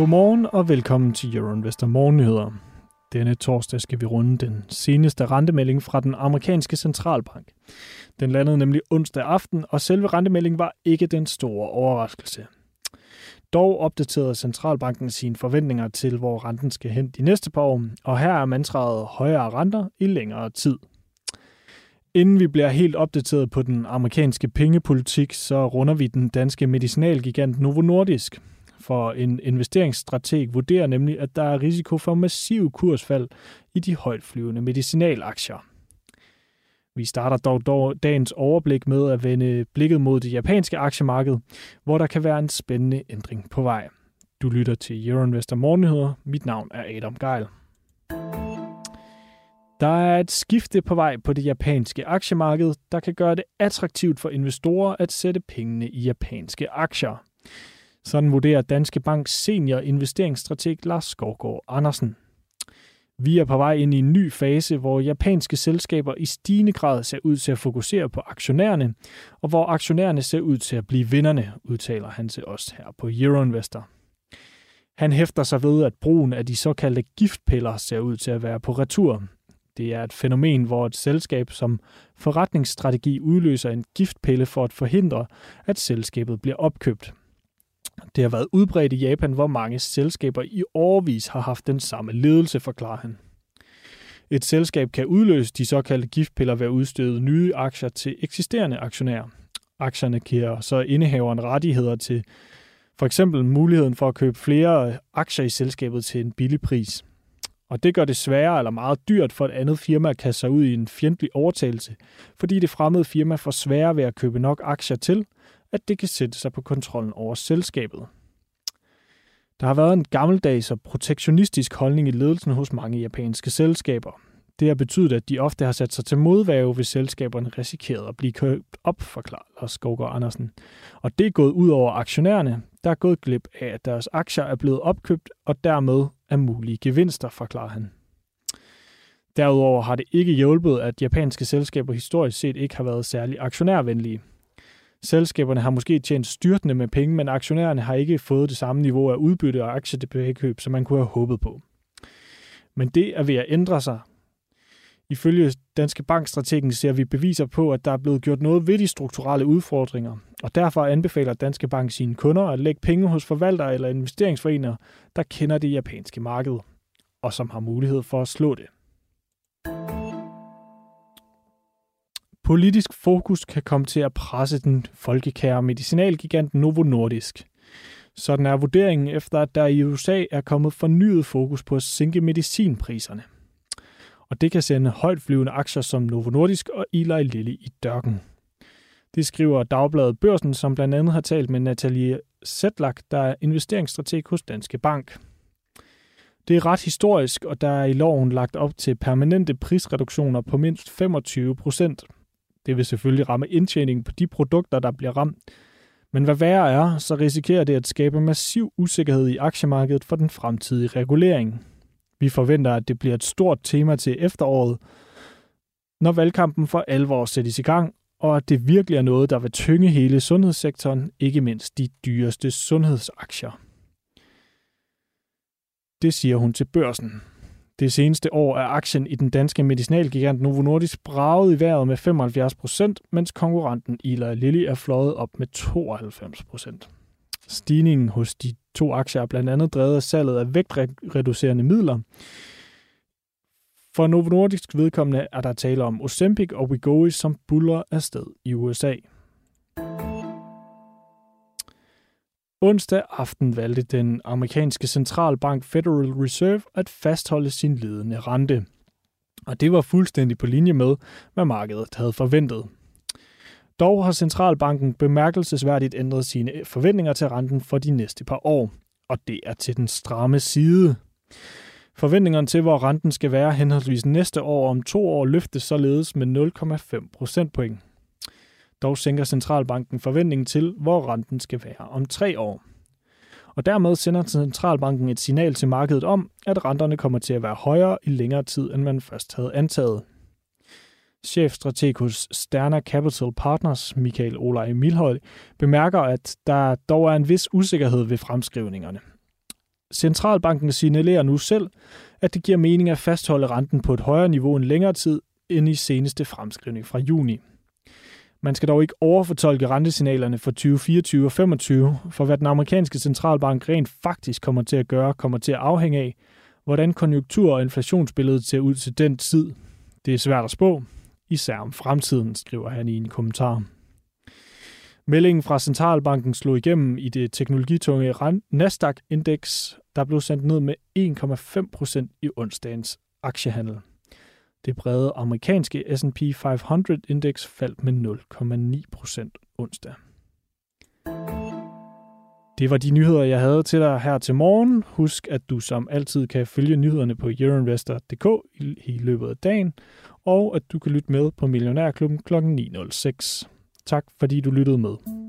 Godmorgen og velkommen til Euroinvestor Morgennyheder. Denne torsdag skal vi runde den seneste rentemelding fra den amerikanske centralbank. Den landede nemlig onsdag aften, og selve rentemeldingen var ikke den store overraskelse. Dog opdaterede centralbanken sine forventninger til, hvor renten skal hen de næste par år, og her er mantraet højere renter i længere tid. Inden vi bliver helt opdateret på den amerikanske pengepolitik, så runder vi den danske medicinalgigant Novo Nordisk. For en investeringsstrateg vurderer nemlig, at der er risiko for massiv kursfald i de højtflyvende medicinalaktier. Vi starter dog dagens overblik med at vende blikket mod det japanske aktiemarked, hvor der kan være en spændende ændring på vej. Du lytter til Euroinvestor Morgennyheder. Mit navn er Adam Geil. Der er et skifte på vej på det japanske aktiemarked, der kan gøre det attraktivt for investorer at sætte pengene i japanske aktier. Sådan vurderer Danske Banks senior investeringsstrateg Lars Skovgaard Andersen. Vi er på vej ind i en ny fase, hvor japanske selskaber i stigende grad ser ud til at fokusere på aktionærerne, og hvor aktionærerne ser ud til at blive vinderne, udtaler han til os her på Euroinvestor. Han hæfter sig ved, at brugen af de såkaldte giftpiller ser ud til at være på retur. Det er et fænomen, hvor et selskab som forretningsstrategi udløser en giftpille for at forhindre, at selskabet bliver opkøbt. Det har været udbredt i Japan, hvor mange selskaber i årvis har haft den samme ledelse, forklarer han. Et selskab kan udløse de såkaldte giftpiller ved at udstøde nye aktier til eksisterende aktionærer. Aktierne giver så indehaveren rettigheder til for eksempel muligheden for at købe flere aktier i selskabet til en billig pris. Og det gør det sværere eller meget dyrt for et andet firma at kaste sig ud i en fjendtlig overtagelse, fordi det fremmede firma får sværere ved at købe nok aktier til, at det kan sætte sig på kontrollen over selskabet. Der har været en gammeldags og protektionistisk holdning i ledelsen hos mange japanske selskaber. Det har betydet, at de ofte har sat sig til modvæve, hvis selskaberne risikerede at blive købt op, forklarer Lars Skovgaard Andersen. Og det er gået ud over aktionærerne, der er gået glip af, at deres aktier er blevet opkøbt, og dermed af mulige gevinster, forklarer han. Derudover har det ikke hjulpet, at japanske selskaber historisk set ikke har været særlig aktionærvenlige. Selskaberne har måske tjent styrtende med penge, men aktionærerne har ikke fået det samme niveau af udbytte og aktietilbagekøb, som man kunne have håbet på. Men det er ved at ændre sig. Ifølge Danske Bankstrategen ser vi beviser på, at der er blevet gjort noget ved de strukturelle udfordringer, og derfor anbefaler Danske Bank sine kunder at lægge penge hos forvaltere eller investeringsforeninger, der kender det japanske marked, og som har mulighed for at slå det. Politisk fokus kan komme til at presse den folkekære medicinalgigant Novo Nordisk. Sådan er vurderingen efter, at der i USA er kommet fornyet fokus på at sænke medicinpriserne. Og det kan sende højtflyvende aktier som Novo Nordisk og Eli Lilly i dørken. Det skriver Dagbladet Børsen, som blandt andet har talt med Natalie Sætlak, der er investeringsstrateg hos Danske Bank. Det er ret historisk, og der er i loven lagt op til permanente prisreduktioner på mindst 25 procent. Det vil selvfølgelig ramme indtjeningen på de produkter, der bliver ramt. Men hvad værre er, så risikerer det at skabe massiv usikkerhed i aktiemarkedet for den fremtidige regulering. Vi forventer, at det bliver et stort tema til efteråret, når valgkampen for alvor sættes i gang, og at det virkelig er noget, der vil tynge hele sundhedssektoren, ikke mindst de dyreste sundhedsaktier. Det siger hun til børsen. Det seneste år er aktien i den danske medicinalgigant Novo Nordisk braget i vejret med 75 procent, mens konkurrenten Eli Lilly er fløjet op med 92 procent. Stigningen hos de to aktier er blandt andet drevet af salget af vægtreducerende midler. For Novo Nordisk vedkommende er der tale om Ozempic og Wegovy, som buller afsted i USA. Onsdag aften valgte den amerikanske centralbank Federal Reserve at fastholde sin ledende rente. Og det var fuldstændig på linje med, hvad markedet havde forventet. Dog har centralbanken bemærkelsesværdigt ændret sine forventninger til renten for de næste par år, og det er til den stramme side. Forventningerne til, hvor renten skal være henholdsvis næste år om to år, løftes således med 0,5 procentpoint. Dog sænker centralbanken forventningen til, hvor renten skal være om tre år. Og dermed sender centralbanken et signal til markedet om, at renterne kommer til at være højere i længere tid, end man først havde antaget. Chefstrateg hos Sterna Capital Partners, Michael Olaj Milhøj, bemærker, at der dog er en vis usikkerhed ved fremskrivningerne. Centralbanken signalerer nu selv, at det giver mening at fastholde renten på et højere niveau en længere tid end i seneste fremskrivning fra juni. Man skal dog ikke overfortolke rentesignalerne for 2024 og 2025, for hvad den amerikanske centralbank rent faktisk kommer til at gøre, kommer til at afhænge af, hvordan konjunktur- og inflationsbilledet ser ud til den tid. Det er svært at spå, især om fremtiden, skriver han i en kommentar. Meldingen fra Centralbanken slog igennem i det teknologitunge Nasdaq-indeks, der blev sendt ned med 1,5 procent i onsdagens aktiehandel. Det brede amerikanske S&P 500-indeks faldt med 0,9 procent onsdag. Det var de nyheder, jeg havde til dig her til morgen. Husk, at du som altid kan følge nyhederne på euroinvestor.dk i løbet af dagen, og at du kan lytte med på Millionærklubben kl. 9.06. Tak fordi du lyttede med.